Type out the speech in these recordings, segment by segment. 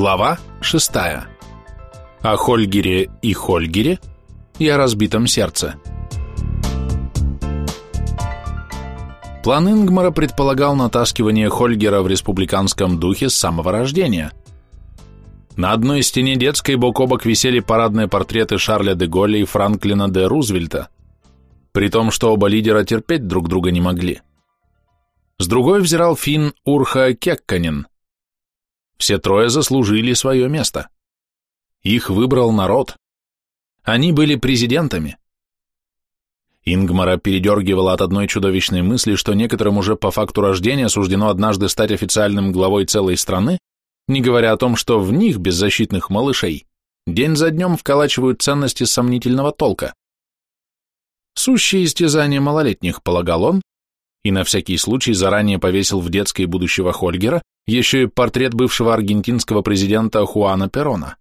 Глава 6. О Хольгере и Хольгере и о разбитом сердце. План Ингмара предполагал натаскивание Хольгера в республиканском духе с самого рождения. На одной стене детской бок о бок висели парадные портреты Шарля де Голля и Франклина де Рузвельта, при том, что оба лидера терпеть друг друга не могли. С другой взирал фин Урха Кекканин, все трое заслужили свое место. Их выбрал народ. Они были президентами. Ингмара передергивала от одной чудовищной мысли, что некоторым уже по факту рождения суждено однажды стать официальным главой целой страны, не говоря о том, что в них, беззащитных малышей, день за днем вколачивают ценности сомнительного толка. Сущее истязание малолетних, полагал он, и на всякий случай заранее повесил в детской будущего Хольгера еще и портрет бывшего аргентинского президента Хуана Перона.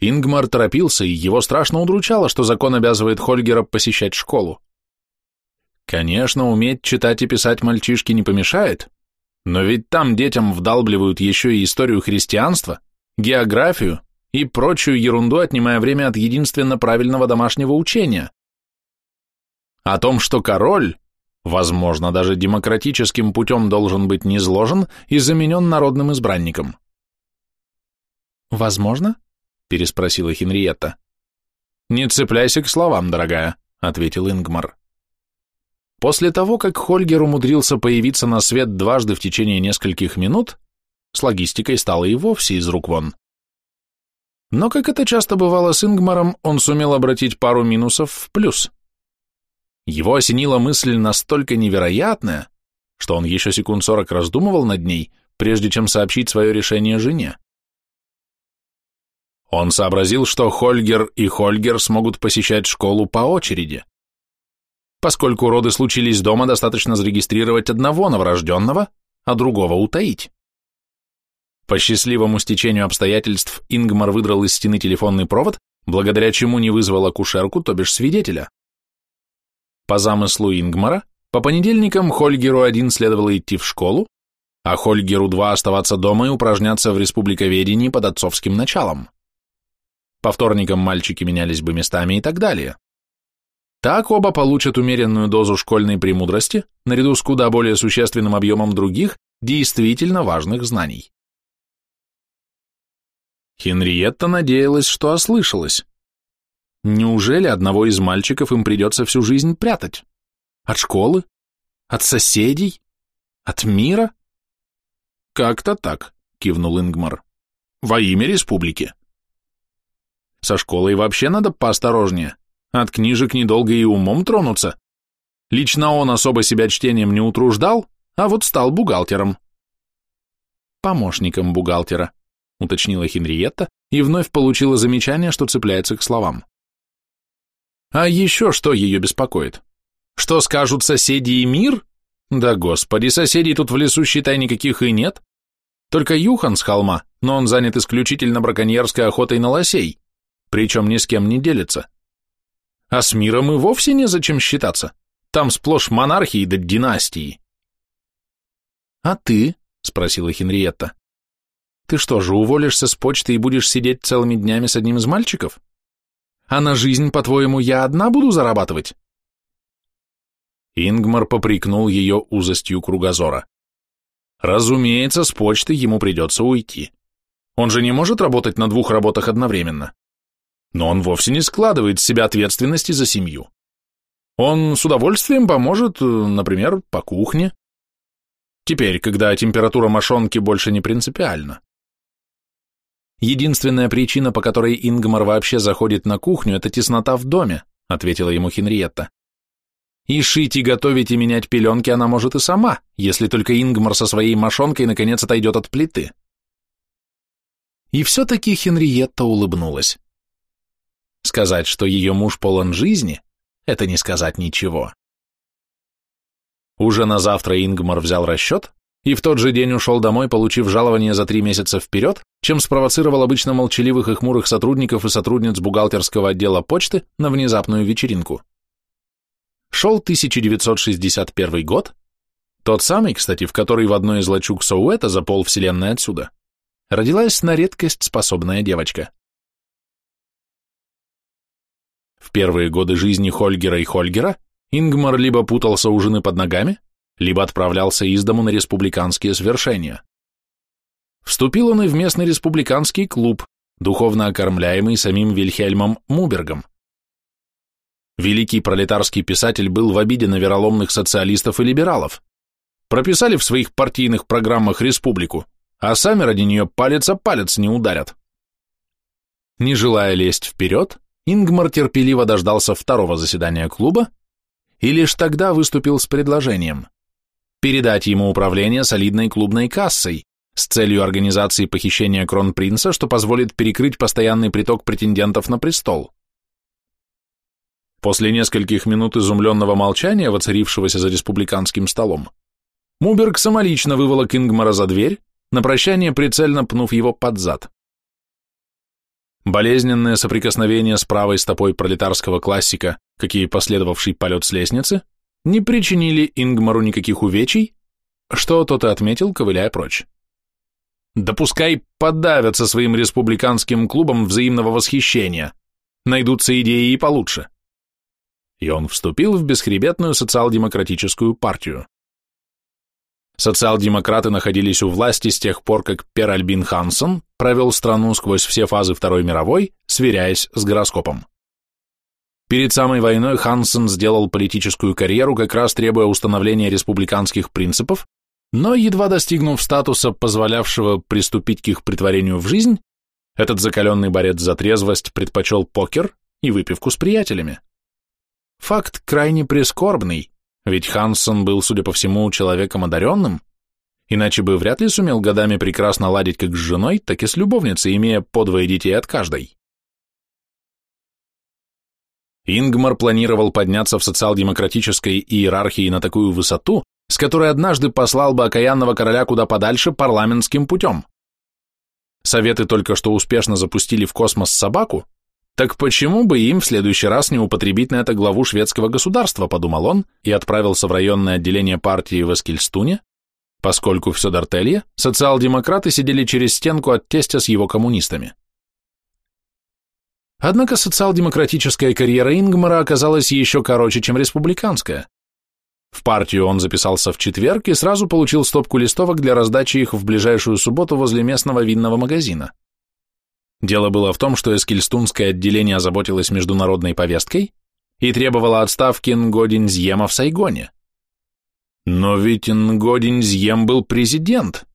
Ингмар торопился, и его страшно удручало, что закон обязывает Хольгера посещать школу. Конечно, уметь читать и писать мальчишке не помешает, но ведь там детям вдалбливают еще и историю христианства, географию и прочую ерунду, отнимая время от единственно правильного домашнего учения. О том, что король возможно, даже демократическим путем должен быть низложен и заменен народным избранником. «Возможно?» — переспросила Хенриетта. «Не цепляйся к словам, дорогая», — ответил Ингмар. После того, как Хольгер умудрился появиться на свет дважды в течение нескольких минут, с логистикой стало и вовсе из рук вон. Но, как это часто бывало с Ингмаром, он сумел обратить пару минусов в плюс. Его осенила мысль настолько невероятная, что он еще секунд сорок раздумывал над ней, прежде чем сообщить свое решение жене. Он сообразил, что Хольгер и Хольгер смогут посещать школу по очереди. Поскольку роды случились дома, достаточно зарегистрировать одного новорожденного, а другого утаить. По счастливому стечению обстоятельств Ингмар выдрал из стены телефонный провод, благодаря чему не вызвал акушерку, то бишь свидетеля. По замыслу Ингмара, по понедельникам Хольгеру-1 следовало идти в школу, а Хольгеру-2 оставаться дома и упражняться в республиковедении под отцовским началом. По вторникам мальчики менялись бы местами и так далее. Так оба получат умеренную дозу школьной премудрости, наряду с куда более существенным объемом других, действительно важных знаний. Хенриетта надеялась, что ослышалась. Неужели одного из мальчиков им придется всю жизнь прятать? От школы? От соседей? От мира? Как-то так, кивнул Ингмар. Во имя республики. Со школой вообще надо поосторожнее. От книжек недолго и умом тронуться. Лично он особо себя чтением не утруждал, а вот стал бухгалтером. Помощником бухгалтера, уточнила Хенриетта и вновь получила замечание, что цепляется к словам. А еще что ее беспокоит? Что скажут соседи и мир? Да господи, соседей тут в лесу, считай, никаких и нет. Только Юхан с холма, но он занят исключительно браконьерской охотой на лосей, причем ни с кем не делится. А с миром и вовсе незачем считаться. Там сплошь монархии да династии. «А ты?» — спросила Хенриетта. «Ты что же, уволишься с почты и будешь сидеть целыми днями с одним из мальчиков?» А на жизнь, по-твоему, я одна буду зарабатывать?» Ингмар попрекнул ее узостью кругозора. Разумеется, с почты ему придется уйти. Он же не может работать на двух работах одновременно. Но он вовсе не складывает с себя ответственности за семью. Он с удовольствием поможет, например, по кухне. Теперь, когда температура мошонки больше не принципиальна. Единственная причина, по которой Ингмар вообще заходит на кухню, это теснота в доме, ответила ему Хенриетта. И шить, и готовить, и менять пеленки она может и сама, если только Ингмар со своей мошонкой наконец отойдет от плиты. И все-таки Хенриетта улыбнулась. Сказать, что ее муж полон жизни, это не сказать ничего. Уже на завтра Ингмар взял расчет, и в тот же день ушел домой, получив жалование за три месяца вперед, чем спровоцировал обычно молчаливых и хмурых сотрудников и сотрудниц бухгалтерского отдела почты на внезапную вечеринку. Шел 1961 год, тот самый, кстати, в который в одной из лачуг Соуэта за полвселенной отсюда, родилась на редкость способная девочка. В первые годы жизни Хольгера и Хольгера Ингмар либо путался у жены под ногами, либо отправлялся из дому на республиканские свершения. Вступил он и в местный республиканский клуб, духовно окормляемый самим Вильхельмом Мубергом. Великий пролетарский писатель был в обиде на вероломных социалистов и либералов. Прописали в своих партийных программах республику, а сами ради нее палец о палец не ударят. Не желая лезть вперед, Ингмар терпеливо дождался второго заседания клуба и лишь тогда выступил с предложением передать ему управление солидной клубной кассой с целью организации похищения кронпринца, что позволит перекрыть постоянный приток претендентов на престол. После нескольких минут изумленного молчания, воцарившегося за республиканским столом, Муберг самолично выволок Ингмара за дверь, на прощание прицельно пнув его под зад. Болезненное соприкосновение с правой стопой пролетарского классика, какие последовавший полет с лестницы, не причинили Ингмару никаких увечий, что тот и отметил, ковыляя прочь. Да пускай подавятся своим республиканским клубом взаимного восхищения, найдутся идеи и получше. И он вступил в бесхребетную социал-демократическую партию. Социал-демократы находились у власти с тех пор, как Пер Альбин Хансон провел страну сквозь все фазы Второй мировой, сверяясь с гороскопом. Перед самой войной Хансен сделал политическую карьеру, как раз требуя установления республиканских принципов, но едва достигнув статуса, позволявшего приступить к их притворению в жизнь, этот закаленный борец за трезвость предпочел покер и выпивку с приятелями. Факт крайне прискорбный, ведь Хансен был, судя по всему, человеком одаренным, иначе бы вряд ли сумел годами прекрасно ладить как с женой, так и с любовницей, имея по двое детей от каждой. Ингмар планировал подняться в социал-демократической иерархии на такую высоту, с которой однажды послал бы окаянного короля куда подальше парламентским путем. Советы только что успешно запустили в космос собаку, так почему бы им в следующий раз не употребить на это главу шведского государства, подумал он и отправился в районное отделение партии в Эскильстуне, поскольку в Сёдартелье социал-демократы сидели через стенку от тестя с его коммунистами. Однако социал-демократическая карьера Ингмара оказалась еще короче, чем республиканская. В партию он записался в четверг и сразу получил стопку листовок для раздачи их в ближайшую субботу возле местного винного магазина. Дело было в том, что Эскильстунское отделение озаботилось международной повесткой и требовало отставки Нгодинзьема в Сайгоне. Но ведь Нгодинзьем был президент.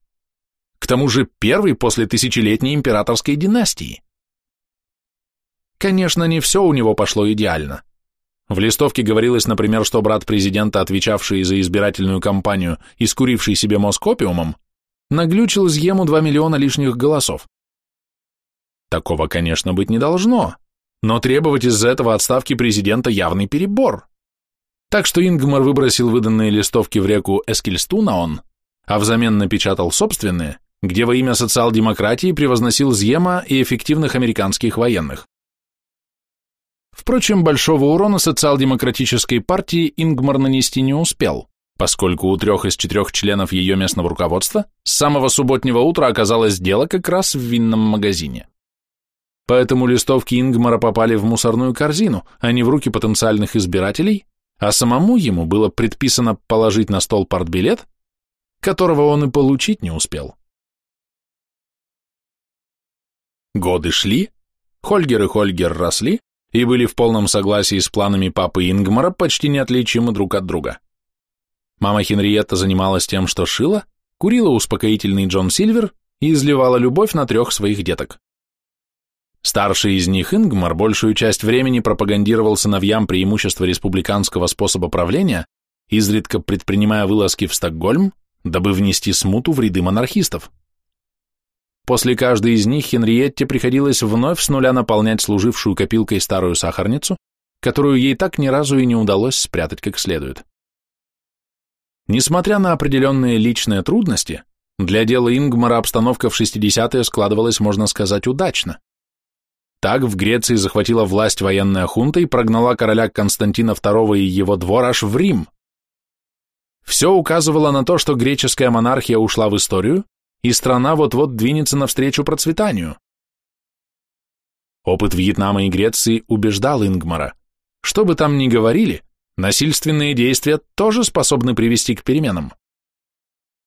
К тому же первый после тысячелетней императорской династии. Конечно, не все у него пошло идеально. В листовке говорилось, например, что брат президента, отвечавший за избирательную кампанию и скуривший себе мозг опиумом, наглючил Зьему 2 миллиона лишних голосов. Такого, конечно, быть не должно, но требовать из-за этого отставки президента явный перебор. Так что Ингмар выбросил выданные листовки в реку Эскильстунаон, а взамен напечатал собственные, где во имя социал-демократии превозносил Зьема и эффективных американских военных. Впрочем, большого урона социал-демократической партии Ингмар нанести не успел, поскольку у трех из четырех членов ее местного руководства с самого субботнего утра оказалось дело как раз в винном магазине. Поэтому листовки Ингмара попали в мусорную корзину, а не в руки потенциальных избирателей, а самому ему было предписано положить на стол партбилет, которого он и получить не успел. Годы шли, Хольгер и Хольгер росли и были в полном согласии с планами папы Ингмара почти неотличимы друг от друга. Мама Хенриетта занималась тем, что шила, курила успокоительный Джон Сильвер и изливала любовь на трех своих деток. Старший из них, Ингмар, большую часть времени пропагандировал сыновьям преимущества республиканского способа правления, изредка предпринимая вылазки в Стокгольм, дабы внести смуту в ряды монархистов. После каждой из них Хенриетте приходилось вновь с нуля наполнять служившую копилкой старую сахарницу, которую ей так ни разу и не удалось спрятать как следует. Несмотря на определенные личные трудности, для дела Ингмара обстановка в 60-е складывалась, можно сказать, удачно. Так в Греции захватила власть военная хунта и прогнала короля Константина II и его двор аж в Рим. Все указывало на то, что греческая монархия ушла в историю, и страна вот-вот двинется навстречу процветанию. Опыт Вьетнама и Греции убеждал Ингмара. Что бы там ни говорили, насильственные действия тоже способны привести к переменам.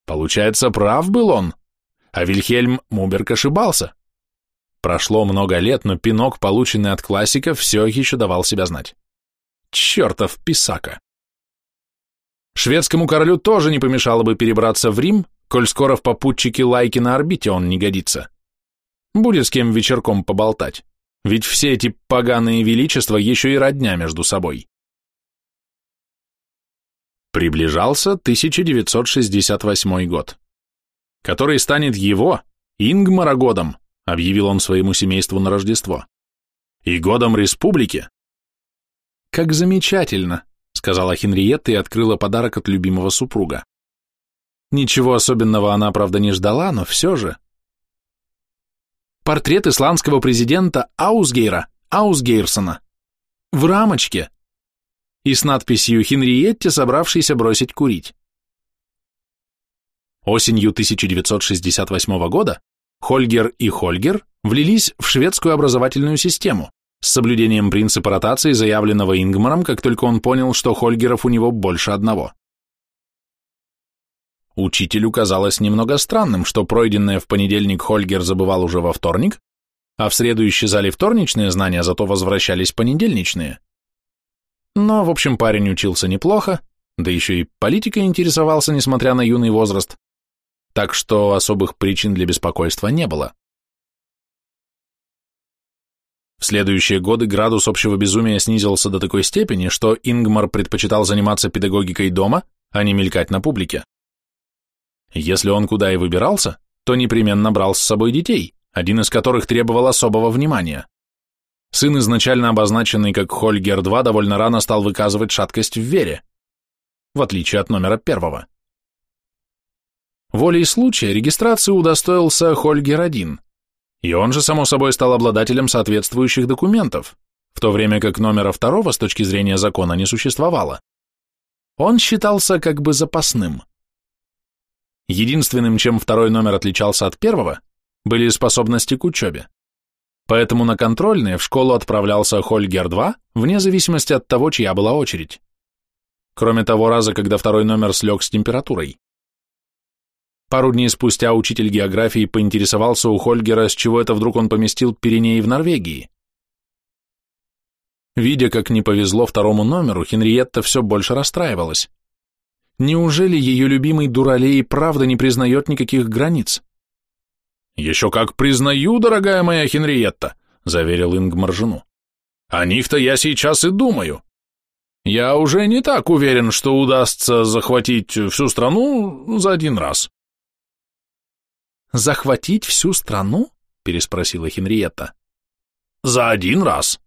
Получается, прав был он, а Вильхельм Муберг ошибался. Прошло много лет, но пинок, полученный от классика, все еще давал себя знать. Чертов писака! Шведскому королю тоже не помешало бы перебраться в Рим, коль скоро в попутчике лайки на орбите он не годится. Будет с кем вечерком поболтать, ведь все эти поганые величества еще и родня между собой. Приближался 1968 год, который станет его, Ингмара, годом, объявил он своему семейству на Рождество, и годом республики. Как замечательно, сказала Хенриетта и открыла подарок от любимого супруга. Ничего особенного она, правда, не ждала, но все же. Портрет исландского президента Аусгейра, Аусгейрсона. В рамочке и с надписью «Хенриетте, собравшейся бросить курить». Осенью 1968 года Хольгер и Хольгер влились в шведскую образовательную систему с соблюдением принципа ротации, заявленного Ингмаром, как только он понял, что Хольгеров у него больше одного. Учителю казалось немного странным, что пройденное в понедельник Хольгер забывал уже во вторник, а в среду исчезали вторничные знания, зато возвращались понедельничные. Но, в общем, парень учился неплохо, да еще и политикой интересовался, несмотря на юный возраст, так что особых причин для беспокойства не было. В следующие годы градус общего безумия снизился до такой степени, что Ингмар предпочитал заниматься педагогикой дома, а не мелькать на публике. Если он куда и выбирался, то непременно брал с собой детей, один из которых требовал особого внимания. Сын, изначально обозначенный как Хольгер-2, довольно рано стал выказывать шаткость в вере, в отличие от номера первого. Волей случая регистрации удостоился Хольгер-1, и он же, само собой, стал обладателем соответствующих документов, в то время как номера второго с точки зрения закона не существовало. Он считался как бы запасным. Единственным, чем второй номер отличался от первого, были способности к учебе. Поэтому на контрольные в школу отправлялся Хольгер-2, вне зависимости от того, чья была очередь. Кроме того раза, когда второй номер слег с температурой. Пару дней спустя учитель географии поинтересовался у Хольгера, с чего это вдруг он поместил Пиренеи в Норвегии. Видя, как не повезло второму номеру, Хенриетта все больше расстраивалась. Неужели ее любимый Дуралей правда не признает никаких границ? «Еще как признаю, дорогая моя Хенриетта», — заверил Ингмар жену. «О них-то я сейчас и думаю. Я уже не так уверен, что удастся захватить всю страну за один раз». «Захватить всю страну?» — переспросила Хенриетта. «За один раз».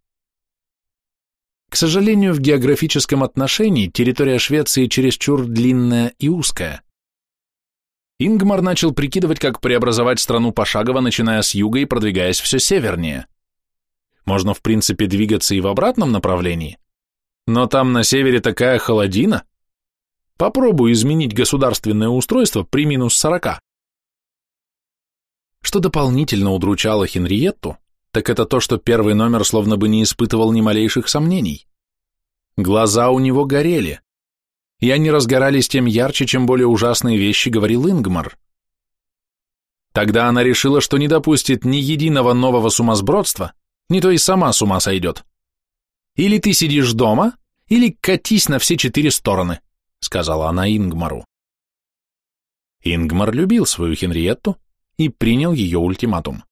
К сожалению, в географическом отношении территория Швеции чересчур длинная и узкая. Ингмар начал прикидывать, как преобразовать страну пошагово, начиная с юга и продвигаясь все севернее. Можно, в принципе, двигаться и в обратном направлении, но там на севере такая холодина. Попробуй изменить государственное устройство при минус сорока. Что дополнительно удручало Хенриетту, так это то, что первый номер словно бы не испытывал ни малейших сомнений. Глаза у него горели. И они разгорались тем ярче, чем более ужасные вещи говорил Ингмар. Тогда она решила, что не допустит ни единого нового сумасбродства, не то и сама с ума сойдет. Или ты сидишь дома, или катись на все четыре стороны, сказала она Ингмару. Ингмар любил свою Хенриетту, и принял ее ультиматум.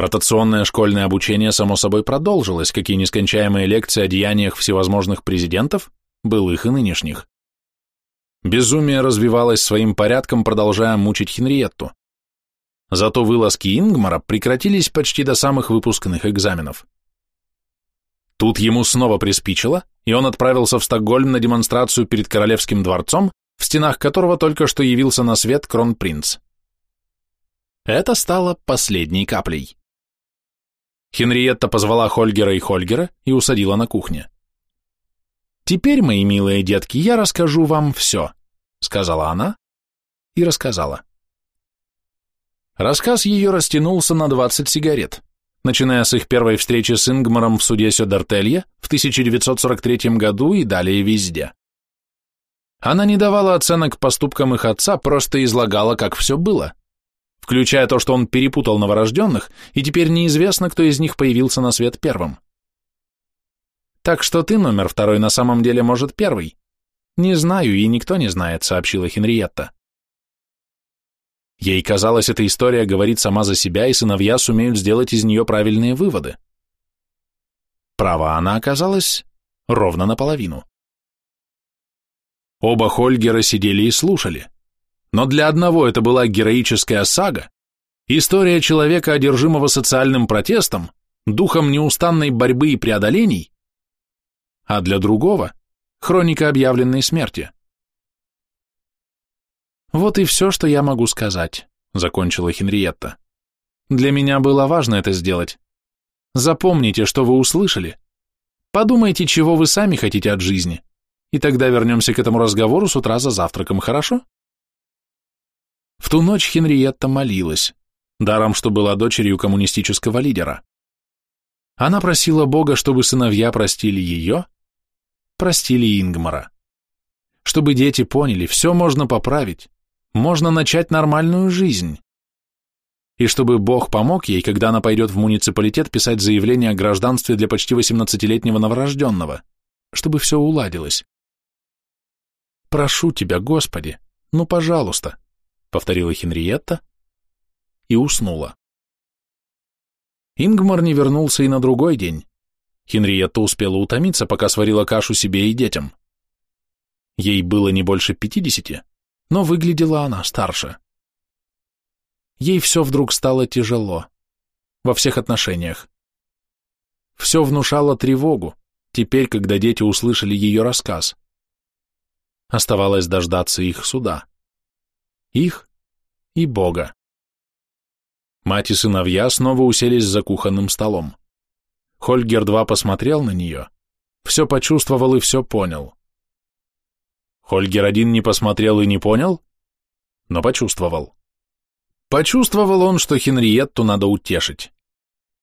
Ротационное школьное обучение, само собой, продолжилось, как и нескончаемые лекции о деяниях всевозможных президентов, былых и нынешних. Безумие развивалось своим порядком, продолжая мучить Хенриетту. Зато вылазки Ингмара прекратились почти до самых выпускных экзаменов. Тут ему снова приспичило, и он отправился в Стокгольм на демонстрацию перед Королевским дворцом, в стенах которого только что явился на свет кронпринц. Это стало последней каплей. Хенриетта позвала Хольгера и Хольгера и усадила на кухне. «Теперь, мои милые детки, я расскажу вам все», — сказала она и рассказала. Рассказ ее растянулся на 20 сигарет, начиная с их первой встречи с Ингмаром в суде Сёдертелье в 1943 году и далее везде. Она не давала оценок поступкам их отца, просто излагала, как все было, включая то, что он перепутал новорожденных, и теперь неизвестно, кто из них появился на свет первым. Так что ты номер второй на самом деле, может, первый. Не знаю, и никто не знает, сообщила Хенриетта. Ей казалось, эта история говорит сама за себя, и сыновья сумеют сделать из нее правильные выводы. Права она оказалась ровно наполовину. Оба Хольгера сидели и слушали. Но для одного это была героическая сага, история человека, одержимого социальным протестом, духом неустанной борьбы и преодолений, а для другого — хроника объявленной смерти. «Вот и все, что я могу сказать», — закончила Хенриетта. «Для меня было важно это сделать. Запомните, что вы услышали. Подумайте, чего вы сами хотите от жизни, и тогда вернемся к этому разговору с утра за завтраком, хорошо?» В ту ночь Хенриетта молилась, даром что была дочерью коммунистического лидера. Она просила Бога, чтобы сыновья простили ее, простили Ингмара. Чтобы дети поняли, все можно поправить, можно начать нормальную жизнь. И чтобы Бог помог ей, когда она пойдет в муниципалитет писать заявление о гражданстве для почти 18-летнего новорожденного, чтобы все уладилось. «Прошу тебя, Господи, ну, пожалуйста», — повторила Хенриетта и уснула. Ингмар не вернулся и на другой день. Хенриетта успела утомиться, пока сварила кашу себе и детям. Ей было не больше пятидесяти, но выглядела она старше. Ей все вдруг стало тяжело, во всех отношениях. Все внушало тревогу, теперь, когда дети услышали ее рассказ. Оставалось дождаться их суда. Их и Бога. Мать и сыновья снова уселись за кухонным столом. Хольгер-2 посмотрел на нее, все почувствовал и все понял. Хольгер один не посмотрел и не понял, но почувствовал. Почувствовал он, что Хенриетту надо утешить.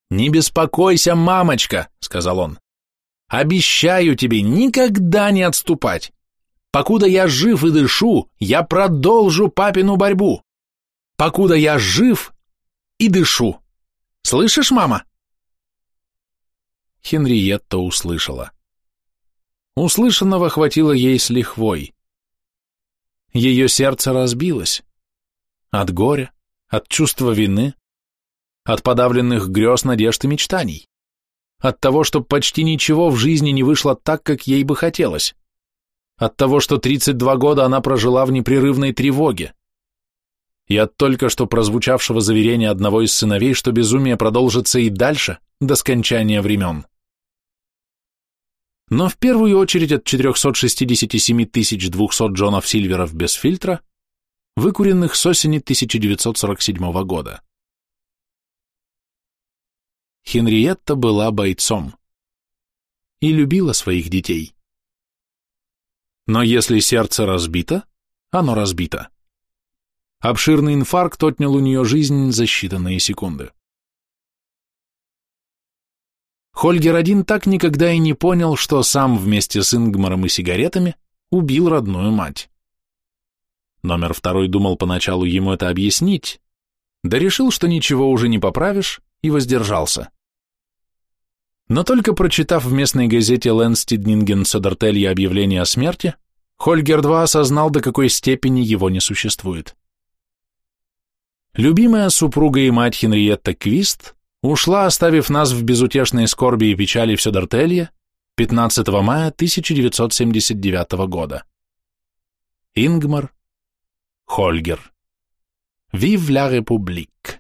«Не беспокойся, мамочка», — сказал он. «Обещаю тебе никогда не отступать. Покуда я жив и дышу, я продолжу папину борьбу. Покуда я жив и дышу. Слышишь, мама?» Хенриетта услышала. Услышанного хватило ей с лихвой. Ее сердце разбилось. От горя, от чувства вины, от подавленных грез, надежд и мечтаний. От того, что почти ничего в жизни не вышло так, как ей бы хотелось. От того, что 32 года она прожила в непрерывной тревоге. И от только что прозвучавшего заверения одного из сыновей, что безумие продолжится и дальше, до скончания времен но в первую очередь от 467 200 Джонов Сильверов без фильтра, выкуренных с осени 1947 года. Хенриетта была бойцом и любила своих детей. Но если сердце разбито, оно разбито. Обширный инфаркт отнял у нее жизнь за считанные секунды. Хольгер один так никогда и не понял, что сам вместе с Ингмаром и сигаретами убил родную мать. Номер второй думал поначалу ему это объяснить, да решил, что ничего уже не поправишь, и воздержался. Но только прочитав в местной газете Лэнстиднинген Содертелья объявление о смерти, Хольгер-2 осознал, до какой степени его не существует. Любимая супруга и мать Хенриетта Квист ушла, оставив нас в безутешной скорби и печали в Сёдертелье 15 мая 1979 года. Ингмар Хольгер. Vive la République!